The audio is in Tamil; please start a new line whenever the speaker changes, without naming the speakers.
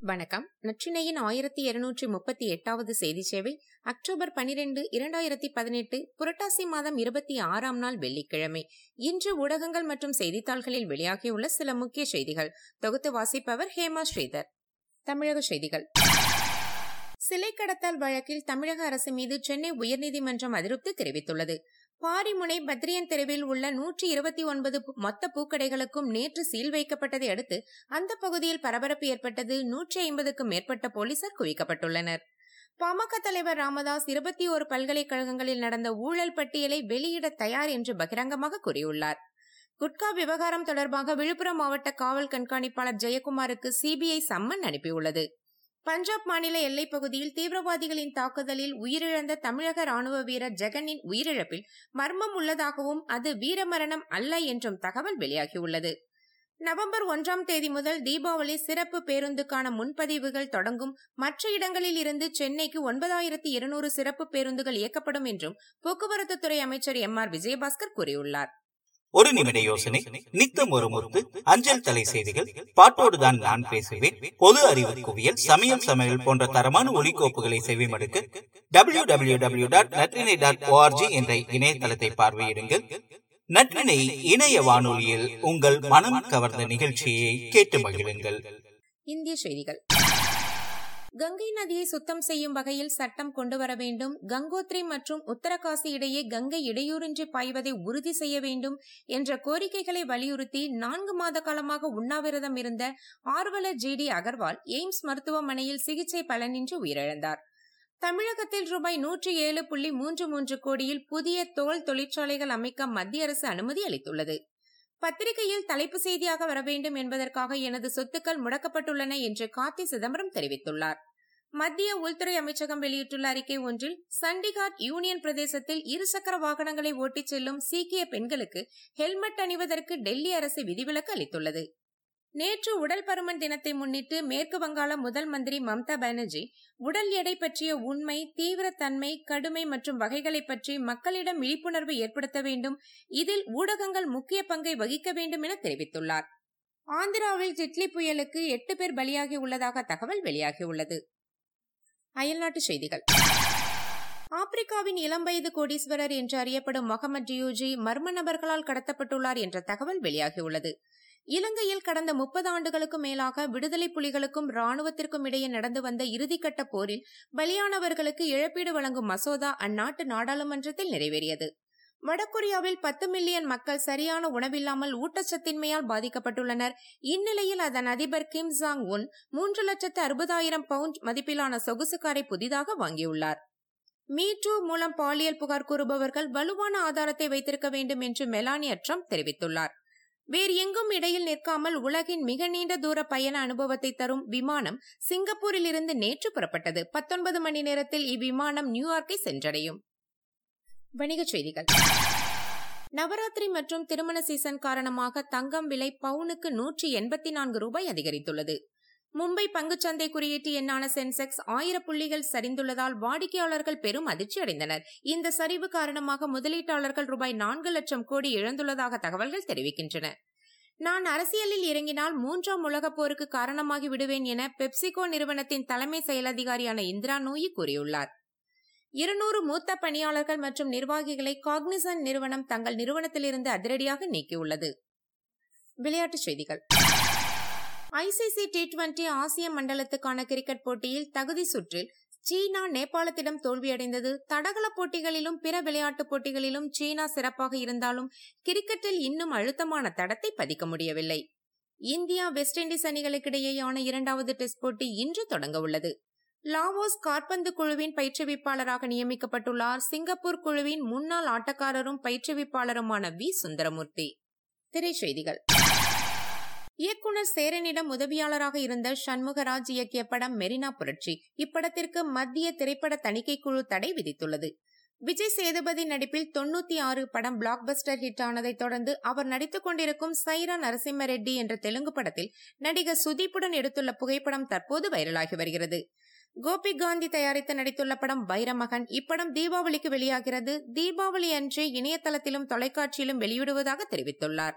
வணக்கம். நற்றினையின் ஆயிரத்தி இருநூற்றி முப்பத்தி எட்டாவது செய்தி சேவை அக்டோபர் பனிரெண்டு இரண்டாயிரத்தி பதினெட்டு புரட்டாசி மாதம் இருபத்தி ஆறாம் நாள் வெள்ளிக்கிழமை. இன்று ஊடகங்கள் மற்றும் செய்தித்தாள்களில் வெளியாகியுள்ள சில முக்கிய செய்திகள். தொகுத்து வாசிப்பவர் ஹேமா ஸ்ரீதர். தமிழக செய்திகள். சிலை கடத்தல் வழக்கில் தமிழக அரசு மீது சென்னை உயர்நீதிமன்றம் அதிருப்தி தெரிவித்துள்ளது. பாரிமுனை பத்ரியன் தெருவில் உள்ள நூற்றி இருபத்தி ஒன்பது மொத்த பூக்கடைகளுக்கும் நேற்று சீல் வைக்கப்பட்டதை அடுத்து அந்த பகுதியில் பரபரப்பு ஏற்பட்டது. நூற்றி ஐம்பதுக்கும் மேற்பட்ட போலீசார் குவிக்கப்பட்டுள்ளனர். பாமக தலைவர் ராமதாஸ் இருபத்தி ஒரு பல்கலைக்கழகங்களில் நடந்த ஊழல் பட்டியலை வெளியிட தயார் என்று பகிரங்கமாக கூறியுள்ளார். குட்கா விவகாரம் தொடர்பாக விழுப்புரம் மாவட்ட காவல் கண்காணிப்பாளர் ஜெயக்குமாருக்கு சிபிஐ சம்மன் அனுப்பியுள்ளது. பஞ்சாப் மாநில எல்லைப் பகுதியில் தீவிரவாதிகளின் தாக்குதலில் உயிரிழந்த தமிழக ராணுவ வீரர் ஜெகனின் உயிரிழப்பில் மர்மம் உள்ளதாகவும் அது வீரமரணம் அல்ல என்றும் தகவல் வெளியாகியுள்ளது. நவம்பர் ஒன்றாம் தேதி முதல் தீபாவளி சிறப்பு பேருந்துக்கான முன்பதிவுகள் தொடங்கும். மற்ற இடங்களில் இருந்து சென்னைக்கு ஒன்பதாயிரத்தி இருநூறு சிறப்பு பேருந்துகள் இயக்கப்படும் என்றும் போக்குவரத்துத்துறை அமைச்சர் எம் ஆர் விஜயபாஸ்கர் கூறியுள்ளார்.
ஒரு நிமிட யோசனை. நித்தம் ஒரு முறுக்கு அஞ்சல் தலை செய்திகள். பாட்டோடுதான் நான் பேசுவேன். பொது அறிவு குவியல் சமையல் சமையல் போன்ற தரமான ஒலிக்கோப்புகளை செவிமடுக்க W W W dot Natrinai dot ORG என்ற இணையதளத்தை பார்வையிடுங்கள். நற்றினை இணைய வானொலியில் உங்கள் மனம் கவர்ந்த நிகழ்ச்சியை கேட்டு மகிழுங்கள்.
இந்திய செய்திகள். கங்கை நதியை சுத்தம் செய்யும் வகையில் சட்டம் கொண்டு வர வேண்டும். கங்கோத்ரி மற்றும் உத்தரகாசி இடையே கங்கை இடையூறின்றி பாய்வதை உறுதி செய்ய வேண்டும் என்ற கோரிக்கைகளை வலியுறுத்தி நான்கு மாத காலமாக உண்ணாவிரதம் இருந்த ஆர்வலர் ஜி டி அகர்வால் எய்ம்ஸ் மருத்துவமனையில் சிகிச்சை பலனின்றி உயிரிழந்தார். தமிழகத்தில் ரூபாய் நூற்றி ஏழு புள்ளி மூன்று மூன்று கோடியில் புதிய தோல் தொழிற்சாலைகள் அமைக்க மத்திய அரசு அனுமதி அளித்துள்ளது. பத்திரிகையில் தலைப்பு செய்தியாக வர வேண்டும் என்பதற்காக எனது சொத்துக்கள் முடக்கப்பட்டுள்ளன என்று கார்த்தி சிதம்பரம் தெரிவித்துள்ளார். மத்திய உள்துறை அமைச்சகம் வெளியிட்டுள்ள அறிக்கை ஒன்றில் சண்டிகார் யூனியன் பிரதேசத்தில் இருசக்கர வாகனங்களை ஓட்டிச் செல்லும் சீக்கிய பெண்களுக்கு ஹெல்மெட் அணிவதற்கு டெல்லி அரசு விதிவிலக்கு அளித்துள்ளது. நேற்று உடல் பருமன் தினத்தை முன்னிட்டு மேற்கு வங்காள முதல் மந்திரி மம்தா பானர்ஜி உடல் எடை பற்றிய உண்மை தீவிரத்தன்மை கடுமை மற்றும் வகைகளை பற்றி மக்களிடம் விழிப்புணர்வு ஏற்படுத்த வேண்டும். இதில் ஊடகங்கள் முக்கிய பங்கை வகிக்க வேண்டும் என தெரிவித்துள்ளார். ஆந்திராவில் ஜிட்லி புயலுக்கு எட்டு பேர் பலியாகி உள்ளதாக தகவல் வெளியாகியுள்ளது. அயல்நாட்டு செய்திகள். ஆப்பிரிக்காவின் இளம் வயது கோடீஸ்வரர் என்று அறியப்படும் முகமது ஜியூஜி மர்ம நபர்களால் கடத்தப்பட்டுள்ளார் என்ற தகவல் வெளியாகியுள்ளது. இலங்கையில் கடந்த முப்பது ஆண்டுகளுக்கும் மேலாக விடுதலை புலிகளுக்கும் ராணுவத்திற்கும் இடையே நடந்து வந்த இறுதிக்கட்ட போரில் பலியானவர்களுக்கு இழப்பீடு வழங்கும் மசோதா அந்நாட்டு நாடாளுமன்றத்தில் நிறைவேறியது. வடகொரியாவில் பத்து மில்லியன் மக்கள் சரியான உணவில்லாமல் ஊட்டச்சத்தின்மையால் பாதிக்கப்பட்டுள்ளனர். இந்நிலையில் அதன் அதிபர் கிம் ஜாங் உன் மூன்று லட்சத்து அறுபதாயிரம் பவுண்ட் மதிப்பிலான சொகுசு காரை புதிதாக வாங்கியுள்ளார். மீ மூலம் பாலியல் புகார் கூறுபவர்கள் வலுவான ஆதாரத்தை வைத்திருக்க வேண்டும் என்று மெலானியா ட்ரம்ப் தெரிவித்துள்ளார். வேறு எங்கும் இடையில் நிற்காமல் உலகின் மிக நீண்ட தூர பயண அனுபவத்தை தரும் விமானம் சிங்கப்பூரில் இருந்து நேற்று புறப்பட்டது. பத்தொன்பது மணி நேரத்தில் இவ்விமானம் நியூயார்க்கை சென்றடையும். வணிகச் செய்திகள். நவராத்திரி மற்றும் திருமண சீசன் காரணமாக தங்கம் விலை பவுனுக்கு நூற்றி எண்பத்தி நான்கு ரூபாய் அதிகரித்துள்ளது. மும்பை பங்குச்சந்தை குறியீட்டு எண்ணான சென்செக்ஸ் ஆயிரம் புள்ளிகள் சரிந்துள்ளதால் வாடிக்கையாளர்கள் பெரும் அதிர்ச்சி அடைந்தனர். இந்த சரிவு காரணமாக முதலீட்டாளர்கள் ரூபாய் நான்கு லட்சம் கோடி இழந்துள்ளதாக தகவல்கள் தெரிவிக்கின்றன. நான் அரசியலில் இறங்கினால் மூன்றாம் உலகப் போருக்கு காரணமாகி விடுவேன் என பெப்சிகோ நிறுவனத்தின் தலைமை செயலதிகாரியான இந்திரா நோயி கூறியுள்ளார். இருநூறு மூத்த பணியாளர்கள் மற்றும் நிர்வாகிகளை காக்னிசன் நிறுவனம் தங்கள் நிறுவனத்திலிருந்து அதிரடியாக நீக்கியுள்ளது. விளையாட்டுச் செய்திகள். ஐசிசி டி டுவெண்டி ஆசிய மண்டலத்துக்கான கிரிக்கெட் போட்டியில் தகுதி சுற்றில் சீனா நேபாளத்திடம் தோல்வியடைந்தது. தடகள போட்டிகளிலும் பிற விளையாட்டுப் போட்டிகளிலும் சீனா சிறப்பாக இருந்தாலும் கிரிக்கெட்டில் இன்னும் அழுத்தமான தடத்தை பதிக்க முடியவில்லை. இந்தியா வெஸ்ட் இண்டீஸ் அணிகளுக்கிடையேயான இரண்டாவது டெஸ்ட் போட்டி இன்று தொடங்க உள்ளது. லாவோஸ் காற்பந்து குழுவின் பயிற்றுவிப்பாளராக நியமிக்கப்பட்டுள்ளார். சிங்கப்பூர் குழுவின் முன்னாள் ஆட்டக்காரரும் பயிற்றுவிப்பாளருமான வி. சுந்தரமூர்த்தி. திரைச்செய்திகள். இயக்குனர் சேரனிடம் உதவியாளராக இருந்த சண்முகராஜ் இயக்கிய படம் மெரினா புரட்சி. இப்படத்திற்கு மத்திய திரைப்பட தணிக்கை குழு தடை விதித்துள்ளது. விஜய் சேதுபதி நடிப்பில் தொண்ணூத்தி ஆறு படம் பிளாக் பஸ்டர் ஹிட் ஆனதை தொடர்ந்து அவர் நடித்துக் கொண்டிருக்கும் சைரா நரசிம்ம ரெட்டி என்ற தெலுங்கு படத்தில் நடிகர் சுதீப்புடன் எடுத்துள்ள புகைப்படம் தற்போது வைரலாகி வருகிறது. கோபி காந்தி தயாரித்து நடித்துள்ள படம் வைரமகன். இப்படம் தீபாவளிக்கு வெளியாகிறது. தீபாவளி அன்று இணையதளத்திலும் தொலைக்காட்சியிலும் வெளியிடுவதாக தெரிவித்துள்ளார்.